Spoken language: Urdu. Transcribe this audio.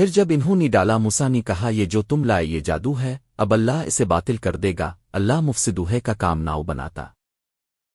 پھر جب انہوں نے ڈالا موسا نے کہا، یہ جو تم لائے، یہ جادو ہے، اب اللہ اسے باطل کر دے گا، اللہ مفسدوہے کا کام ناؤ بناتا۔